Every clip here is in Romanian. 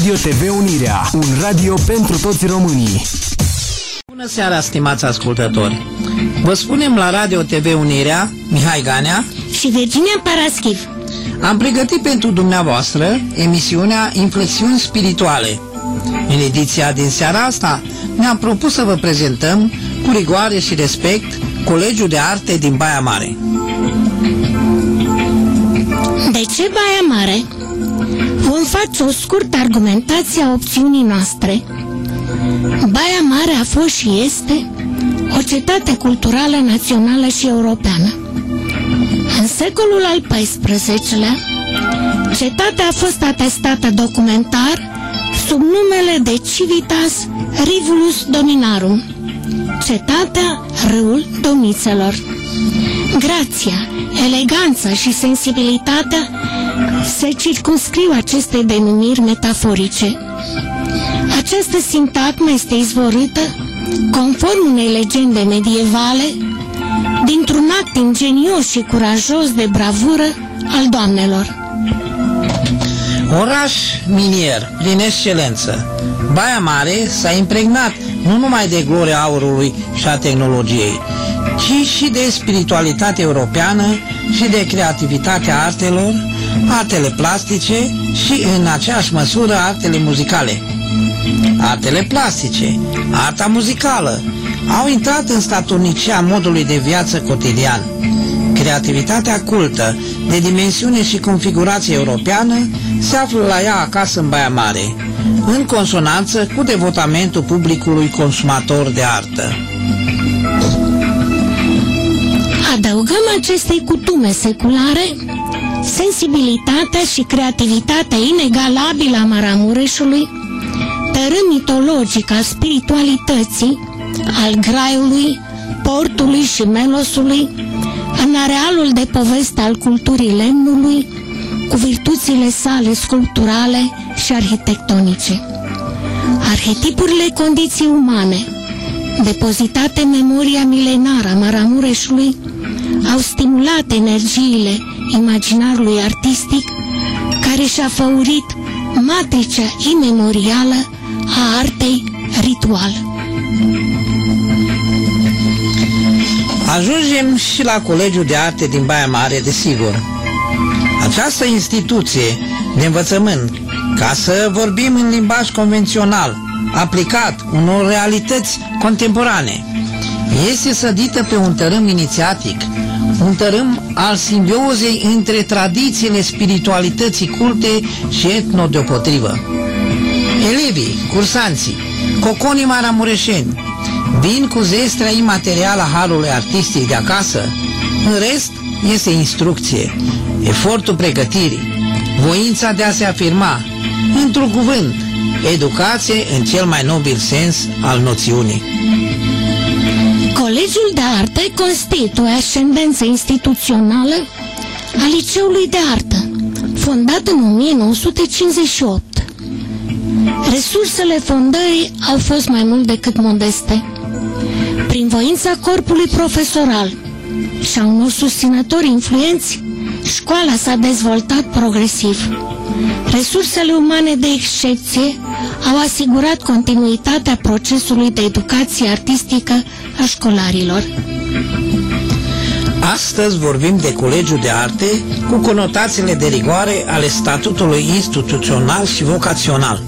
Radio TV Unirea, un radio pentru toți românii. Bună seara, stimați ascultători! Vă spunem la Radio TV Unirea, Mihai Ganea și Virginia Paraschiv. Am pregătit pentru dumneavoastră emisiunea Inflexiuni Spirituale. În ediția din seara asta ne-am propus să vă prezentăm, cu rigoare și respect, Colegiul de Arte din Baia Mare. De ce Baia Mare? Vom face o scurtă argumentație a opțiunii noastre. Baia Mare a fost și este o cetate culturală națională și europeană. În secolul al XIV-lea, cetatea a fost atestată documentar sub numele de Civitas Rivulus Dominarum, cetatea râul domnițelor. Grația, eleganța și sensibilitatea se circunscriu aceste denumiri metaforice. Această sintagmă este izvorâtă, conform unei legende medievale, dintr-un act ingenios și curajos de bravură al doamnelor. Oraș minier, prin excelență, Baia Mare s-a impregnat nu numai de gloria aurului și a tehnologiei, ci și de spiritualitate europeană și de creativitatea artelor, artele plastice și, în aceeași măsură, artele muzicale. Artele plastice, arta muzicală, au intrat în statornicia modului de viață cotidian. Creativitatea cultă, de dimensiune și configurație europeană, se află la ea acasă în Baia Mare, în consonanță cu devotamentul publicului consumator de artă. Adăugăm acestei cutume seculare sensibilitatea și creativitatea inegalabilă a Maramureșului, tărâm mitologic al spiritualității, al graiului, portului și melosului, în arealul de poveste al culturii lemnului, cu virtuțile sale sculpturale și arhitectonice. Arhetipurile condiții umane, depozitate în memoria milenară a Maramureșului, au stimulat energiile imaginarului artistic care și-a făurit matricea imemorială a artei ritual. Ajungem și la Colegiul de Arte din Baia Mare, desigur. Această instituție de învățământ, ca să vorbim în limbaj convențional, aplicat unor realități contemporane, este sădită pe un tărâm inițiatic, un tărâm al simbiozei între tradițiile spiritualității culte și etno deopotrivă. Elevii, cursanții, coconii maramureșeni, vin cu zestrea imaterială a harului artistic de acasă. În rest, este instrucție, efortul pregătirii, voința de a se afirma, într-un cuvânt, educație în cel mai nobil sens al noțiunii. Colegiul de Arte constituie ascendență instituțională a Liceului de Artă, fondat în 1958. Resursele fondării au fost mai mult decât modeste. Prin voința corpului profesoral și a unor susținători influenți, școala s-a dezvoltat progresiv. Resursele umane de excepție au asigurat continuitatea procesului de educație artistică a școlarilor. Astăzi vorbim de Colegiul de Arte cu conotațiile de rigoare ale statutului instituțional și vocațional.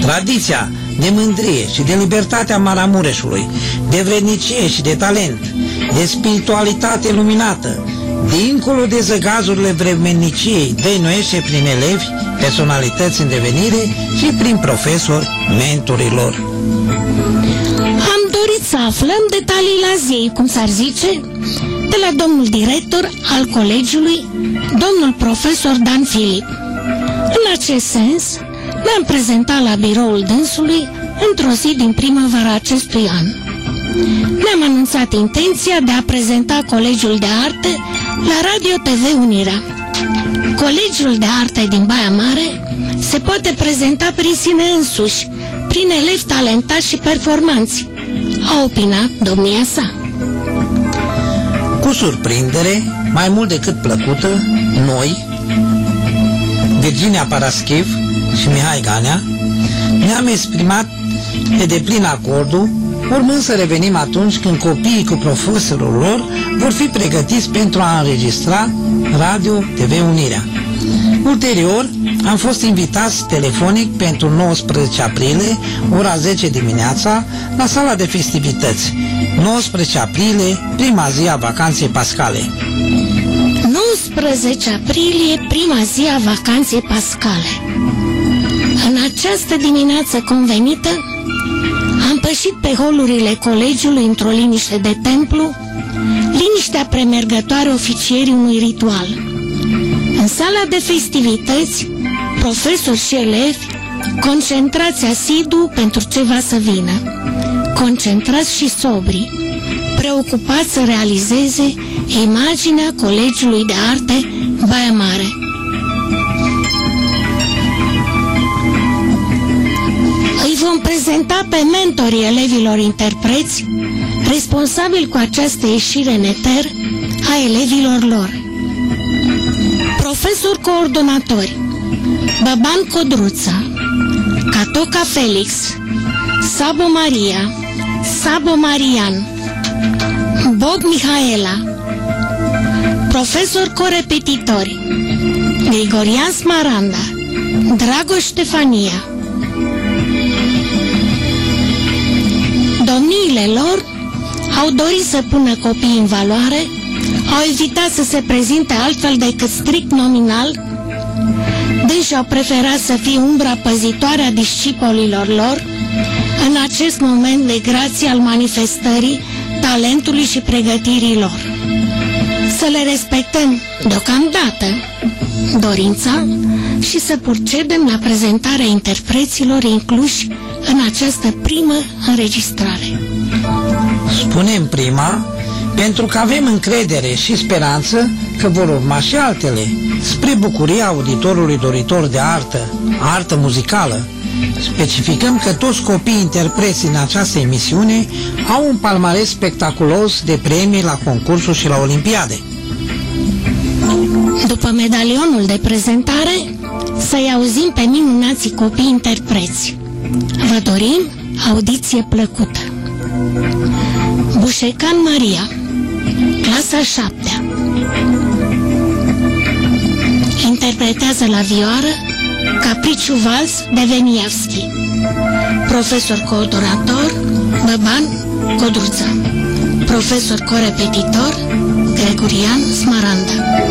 Tradiția de mândrie și de libertatea Maramureșului, de vrednicie și de talent, de spiritualitate luminată, dincolo de zăgazurile vremeniciei, dăinuiește prin elevi, personalități în devenire și prin profesori, mentorilor. Am dorit să aflăm detalii la zi, cum s-ar zice, de la domnul director al colegiului, domnul profesor Dan Filip. În acest sens, ne-am prezentat la biroul dânsului într-o zi din primăvara acestui an. Ne-am anunțat intenția de a prezenta Colegiul de Arte la Radio TV Unirea. Colegiul de Arte din Baia Mare se poate prezenta prin sine însuși, prin elevi talentați și performanți, a opinat domnia sa. Cu surprindere, mai mult decât plăcută, noi, Virginia Paraschiv, și Mihai Ganea, ne-am exprimat pe deplin acordul, urmând să revenim atunci când copiii cu profesorul lor vor fi pregătiți pentru a înregistra Radio TV Unirea. Ulterior, am fost invitați telefonic pentru 19 aprilie, ora 10 dimineața, la sala de festivități. 19 aprilie, prima zi a vacanței pascale. 19 aprilie, prima zi a vacanței pascale. În această dimineață convenită, am pășit pe holurile colegiului într-o liniște de templu, liniștea premergătoare oficierii unui ritual. În sala de festivități, profesori și elevi, concentrați asidu pentru ce va să vină, concentrați și sobri, preocupați să realizeze imaginea Colegiului de Arte Baia Mare. Vom prezenta pe mentorii elevilor interpreți responsabili cu această ieșire în eter a elevilor lor. Profesor coordonatori Baban Codruța Catoca Felix Sabo Maria Sabo Marian Bob Mihaela Profesor corepetitori Grigorian Smaranda Dragoș Ștefania Domniile lor au dorit să pună copiii în valoare, au evitat să se prezinte altfel decât strict nominal, deși au preferat să fie umbra păzitoare a discipolilor lor în acest moment de grație al manifestării talentului și pregătirii lor. Să le respectăm deocamdată dorința și să procedem la prezentarea interpreților incluși în această primă înregistrare. Spunem prima pentru că avem încredere și speranță că vor urma și altele, spre bucuria auditorului doritor de artă, artă muzicală. Specificăm că toți copiii interpreți în această emisiune au un palmares spectaculos de premii la concursuri și la olimpiade. După medalionul de prezentare, să-i auzim pe minunații copii interpreți. Vă dorim audiție plăcută. Bușecan Maria Clasa 7 Interpretează la vioară Capriciu Vals de Veniavski Profesor coordonator Băban Codruța Profesor corepetitor Gregorian Smaranda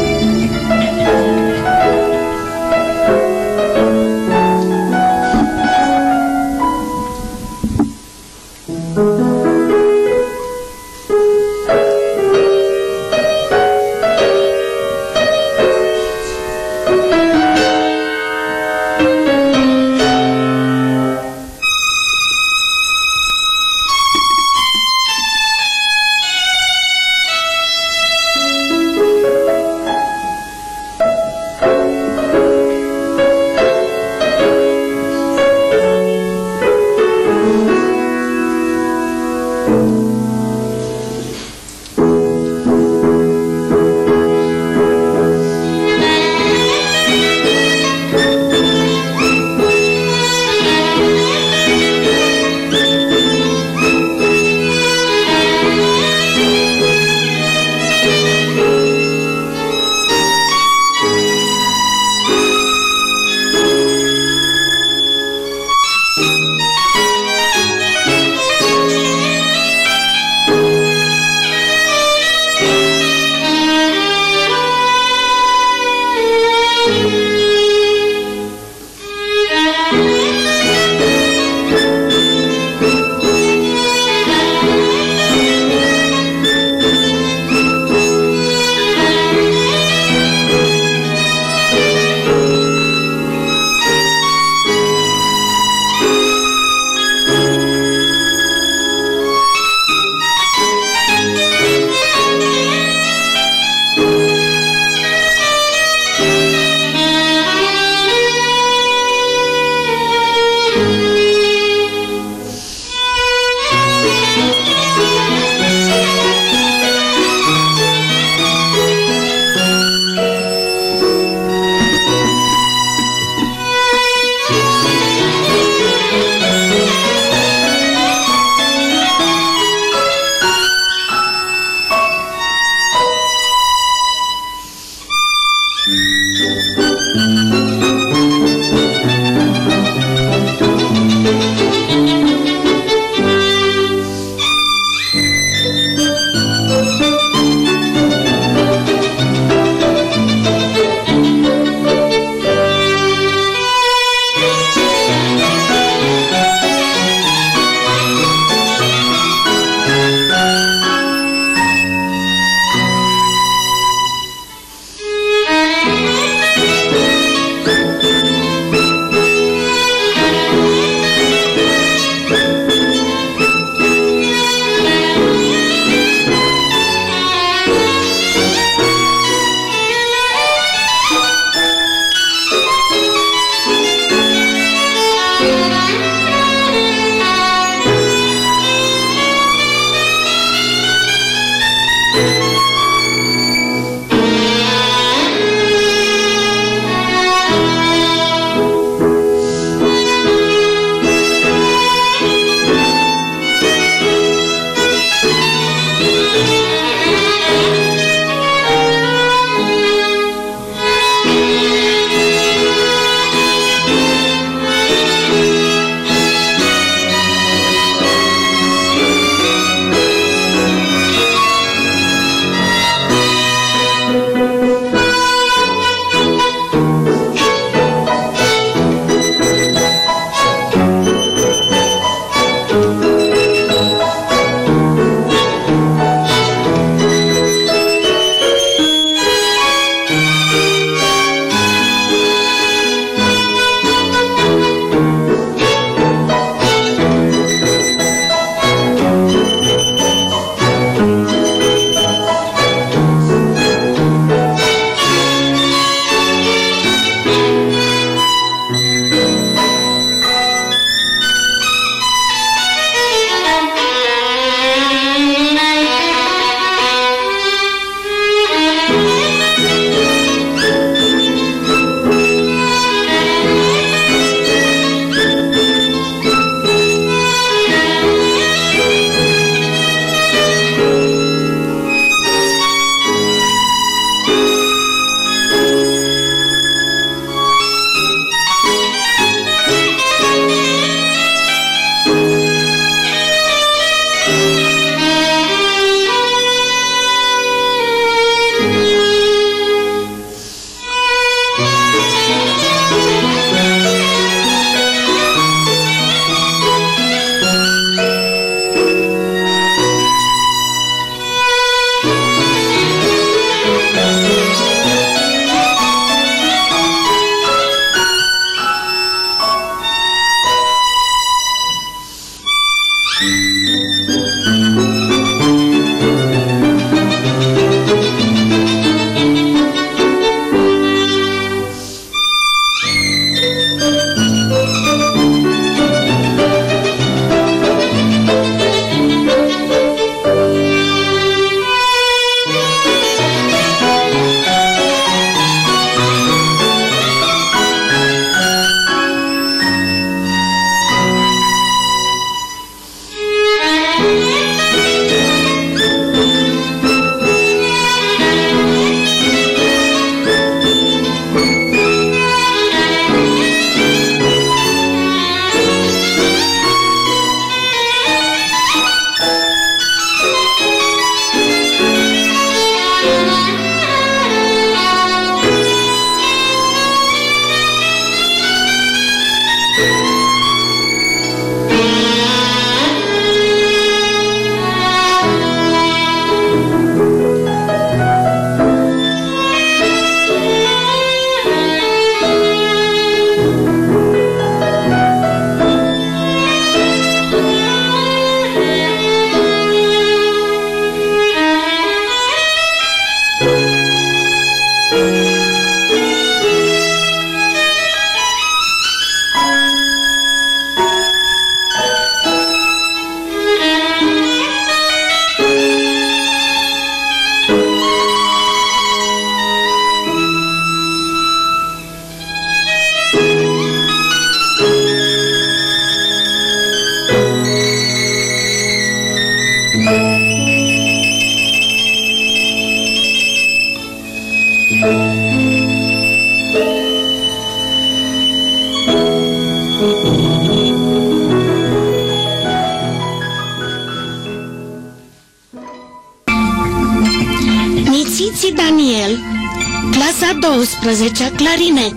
12 clarinet.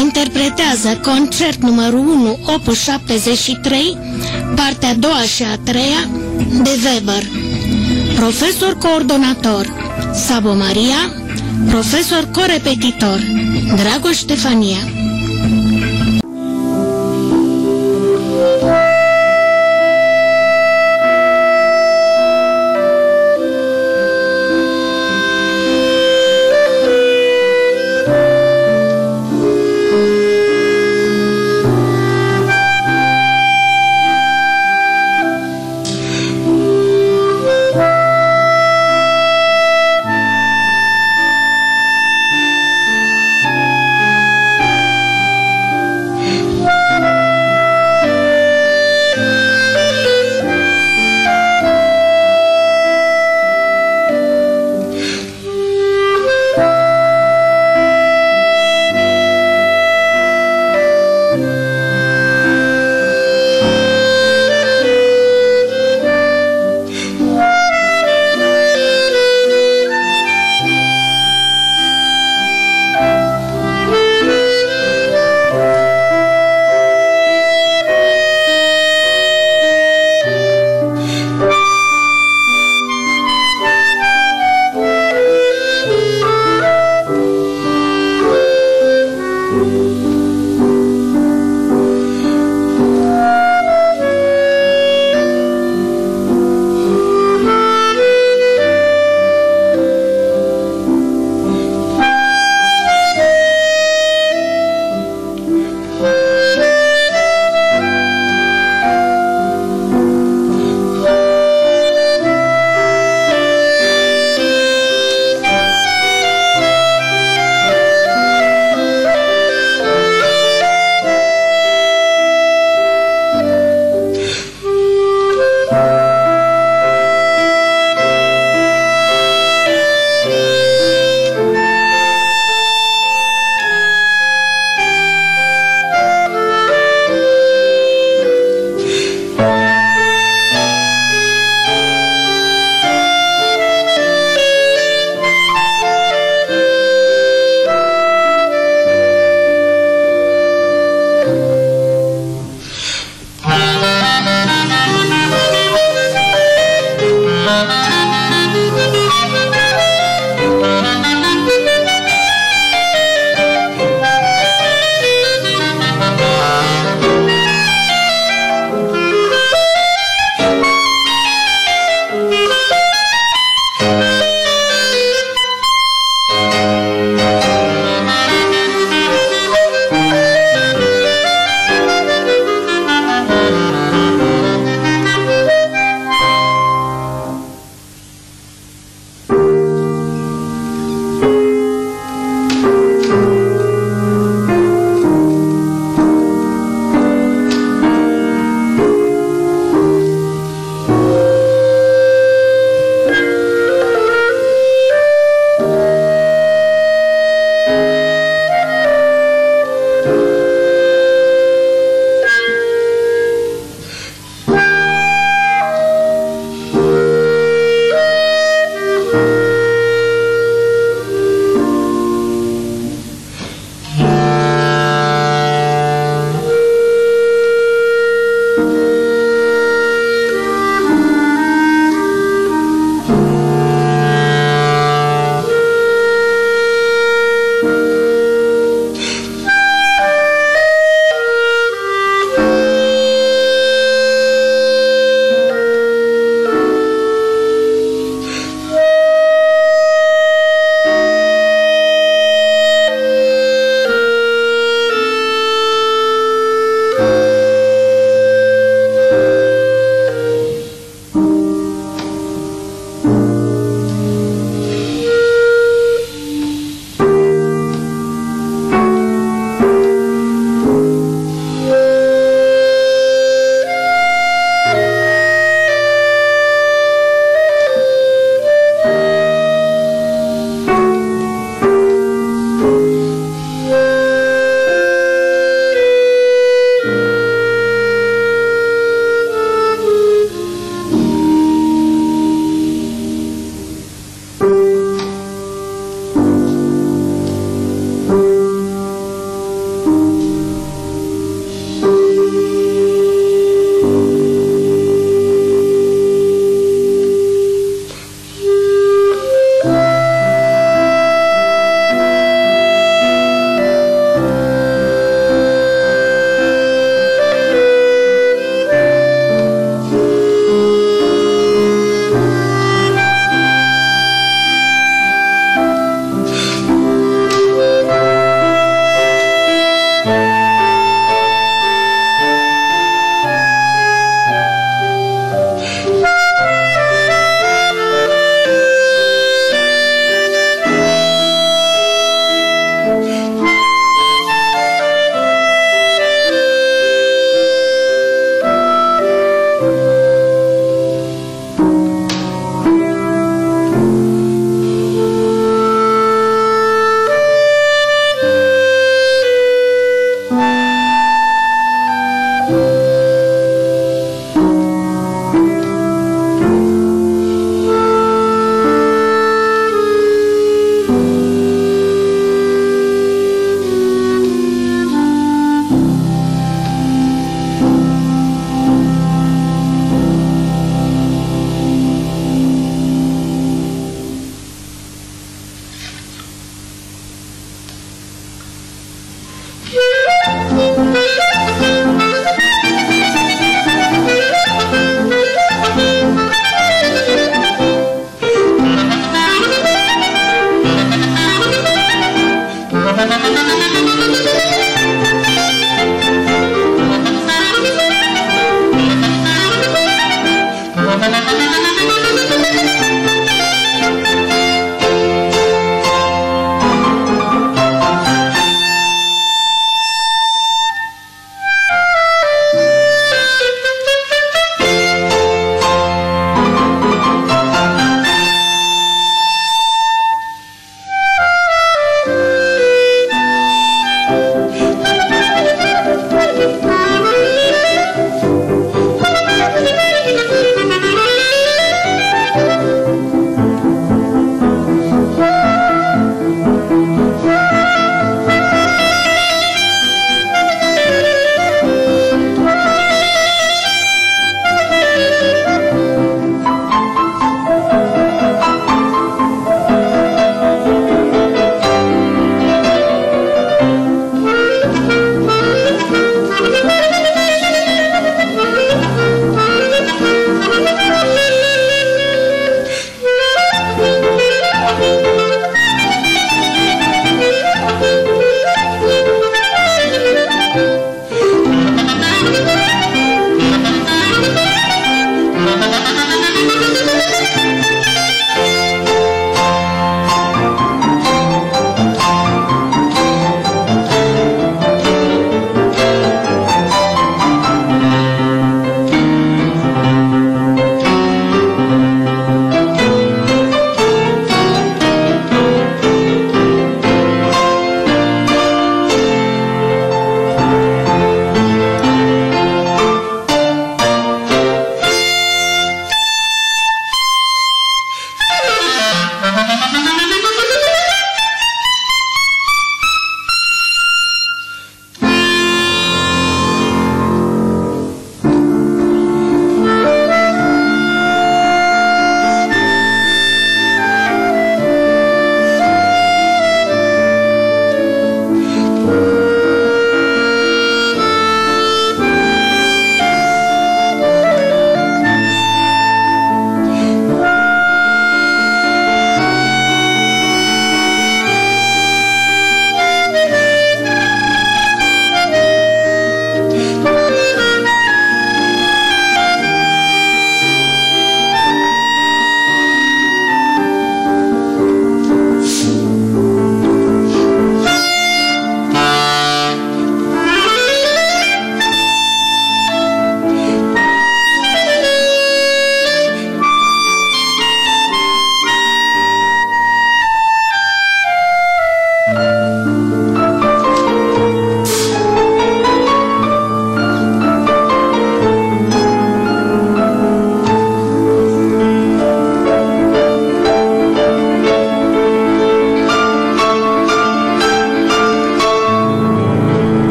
Interpretează concert numărul 1, opus 73, partea a doua și a treia, de Weber. Profesor coordonator, Sabo Maria, profesor corepetitor, Dragoș Ștefania.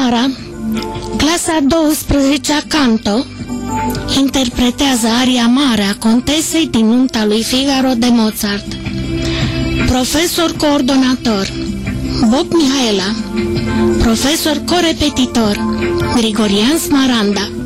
Sara, clasa 12 -a canto, interpretează aria mare a contesei din nunta lui Figaro de Mozart. Profesor coordonator Bob Mihaela Profesor corepetitor Grigorian Smaranda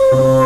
Oh.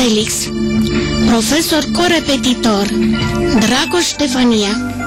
Felix, profesor corepetitor, Dragoș Ștefania.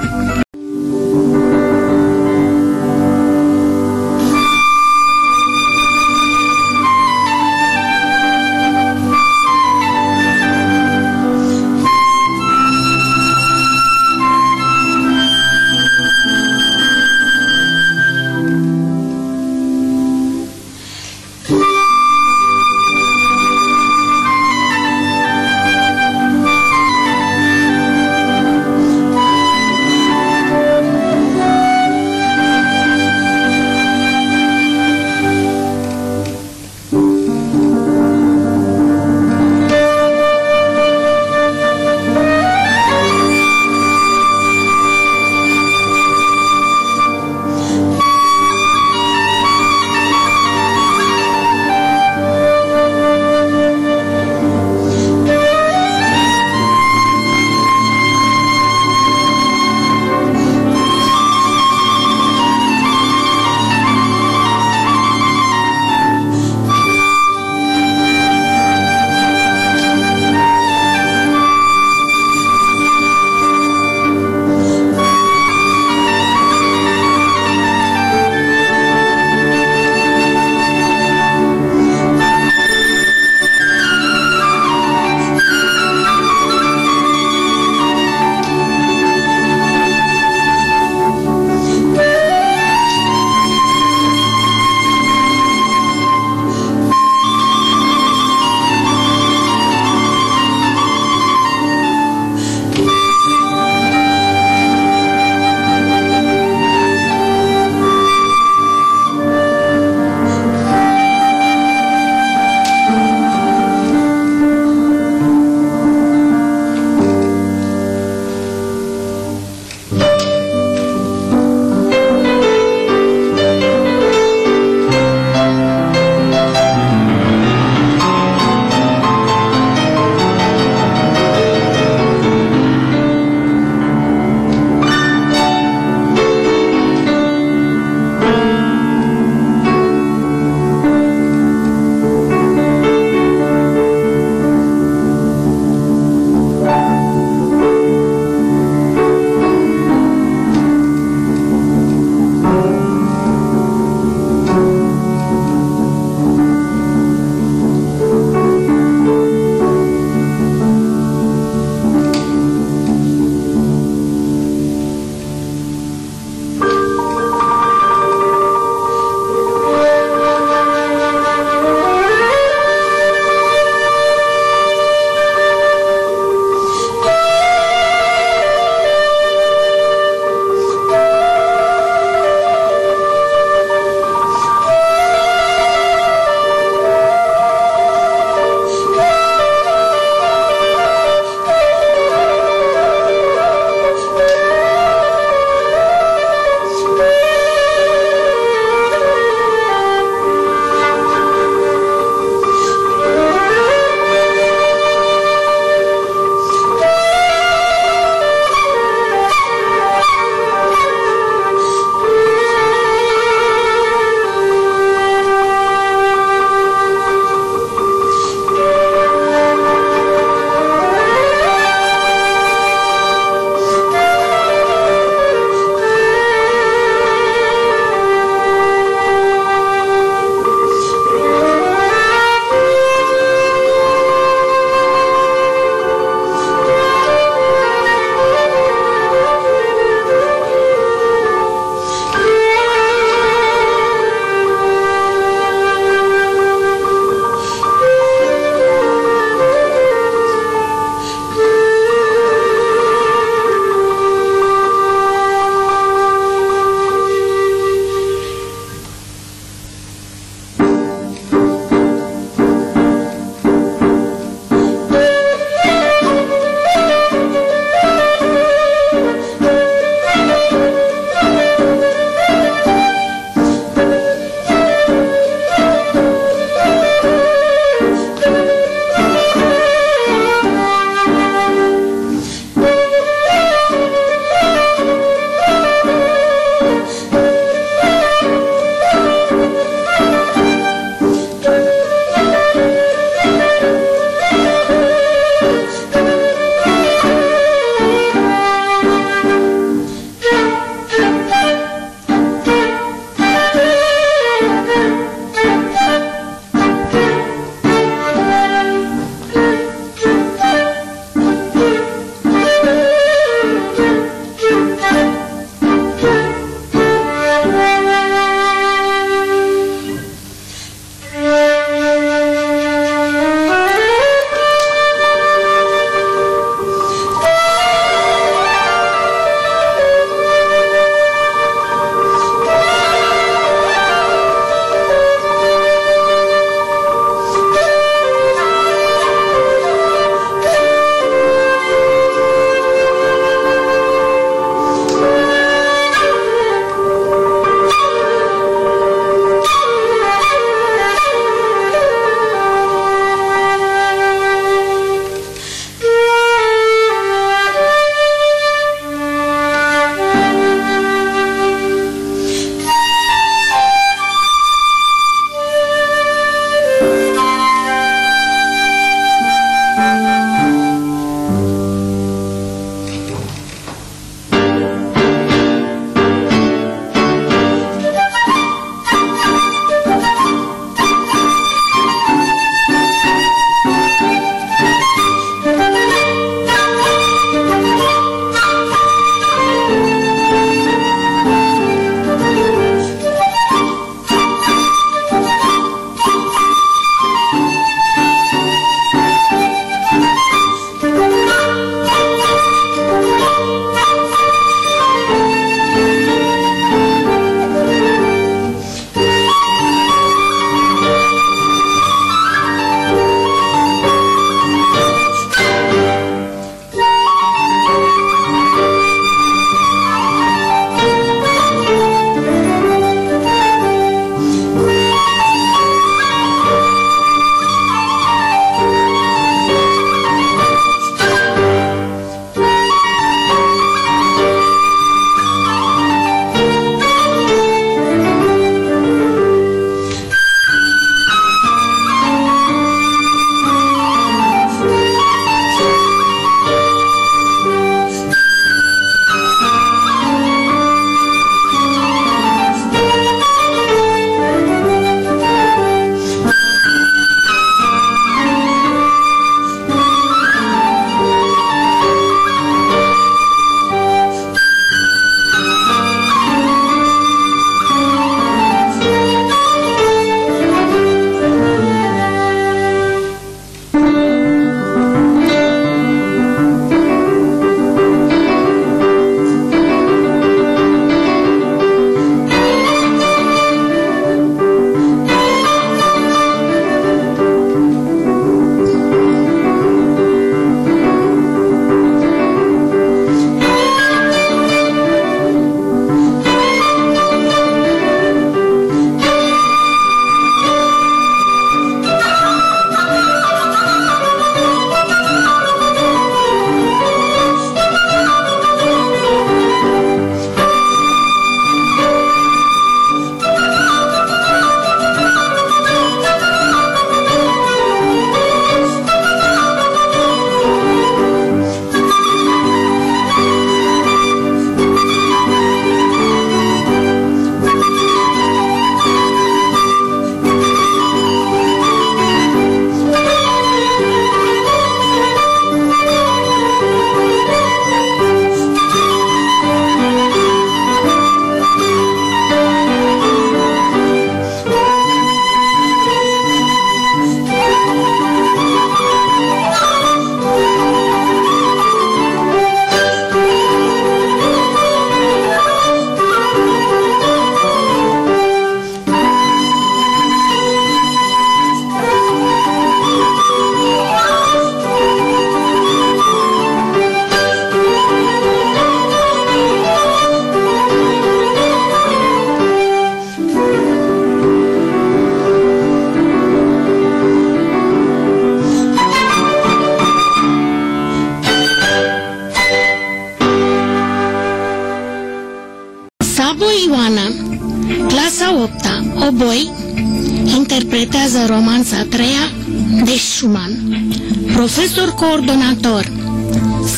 Profesor coordonator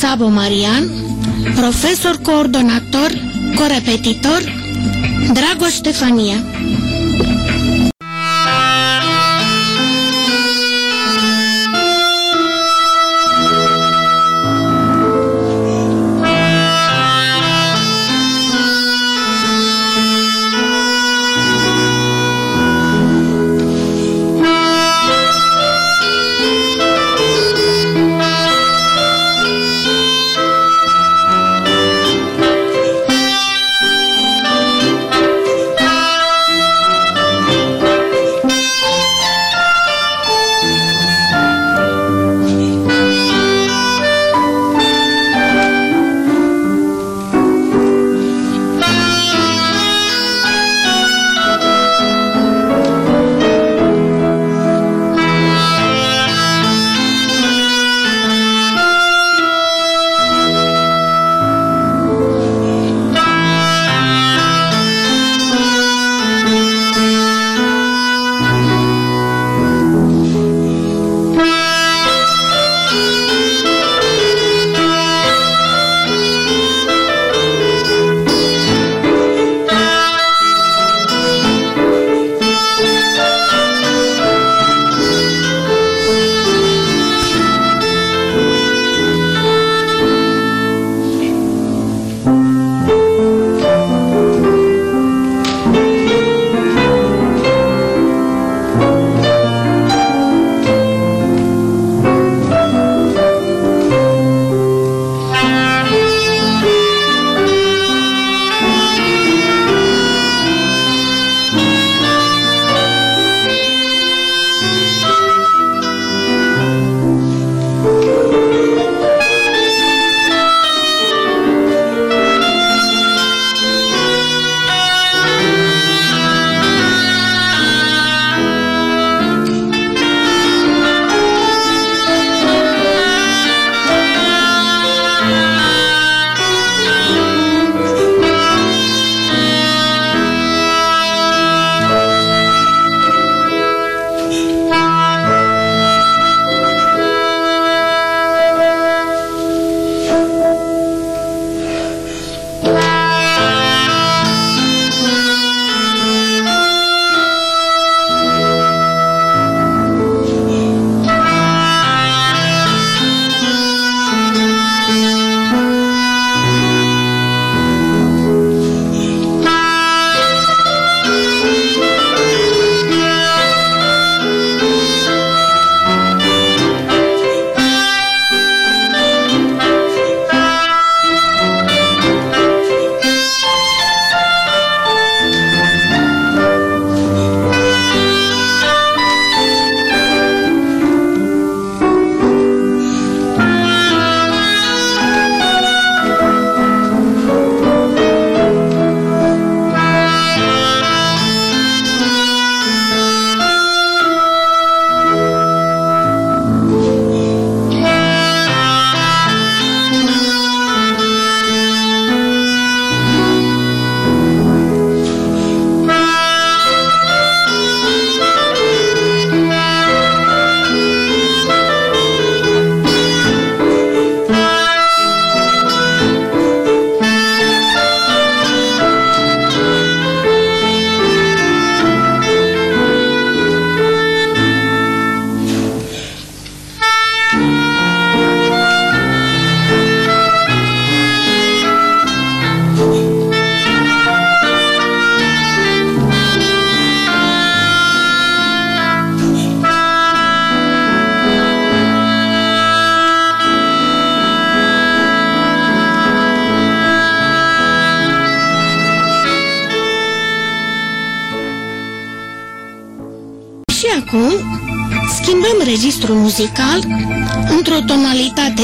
Sabo Marian, profesor coordonator, corepetitor Dragoș Ștefania.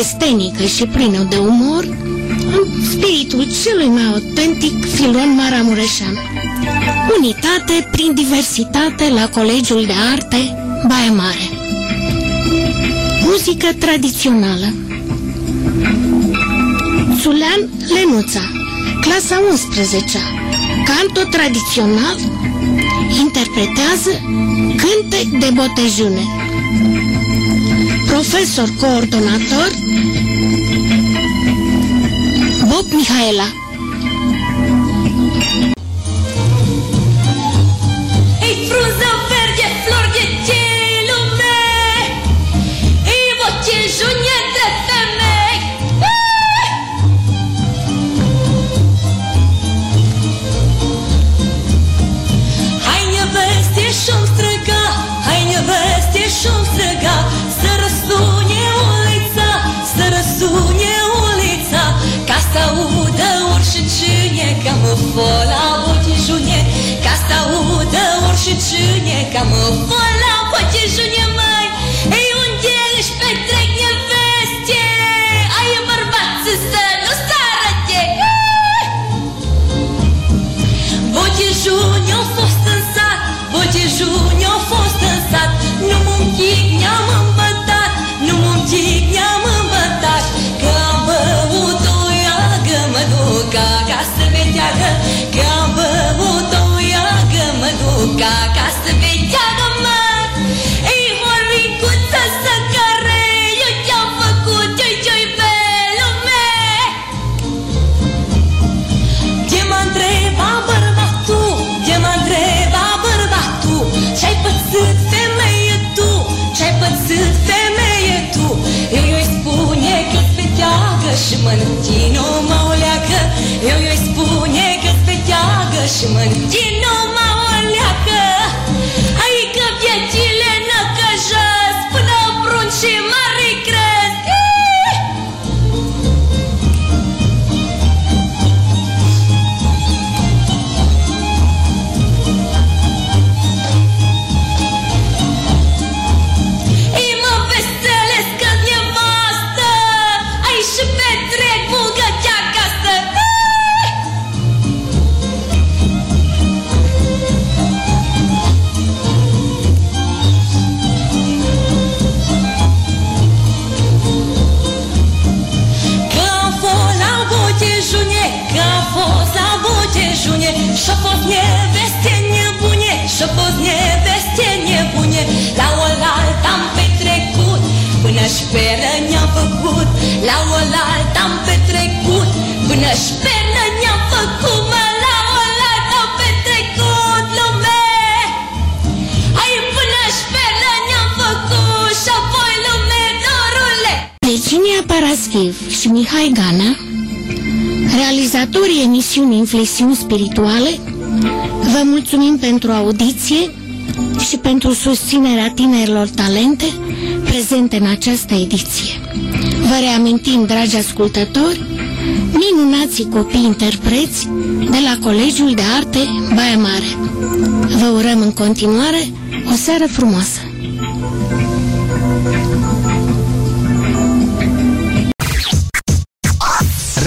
estenică și plină de umor, în spiritul celui mai autentic Filon Maramureșan. Unitate prin diversitate la Colegiul de Arte Baia Mare. Muzică tradițională Zulean Lenuța, clasa 11 canto tradițional, interpretează cântec de botejune. Profesor coordonator? Bob Mihaela. mă la botijunie Ca să audă oricine Ca mă la botijunie, mă Eclesiuni Spirituale, vă mulțumim pentru audiție și pentru susținerea tinerilor talente prezente în această ediție. Vă reamintim, dragi ascultători, minunații copii interpreți de la Colegiul de Arte Baia Mare. Vă urăm în continuare o seară frumoasă!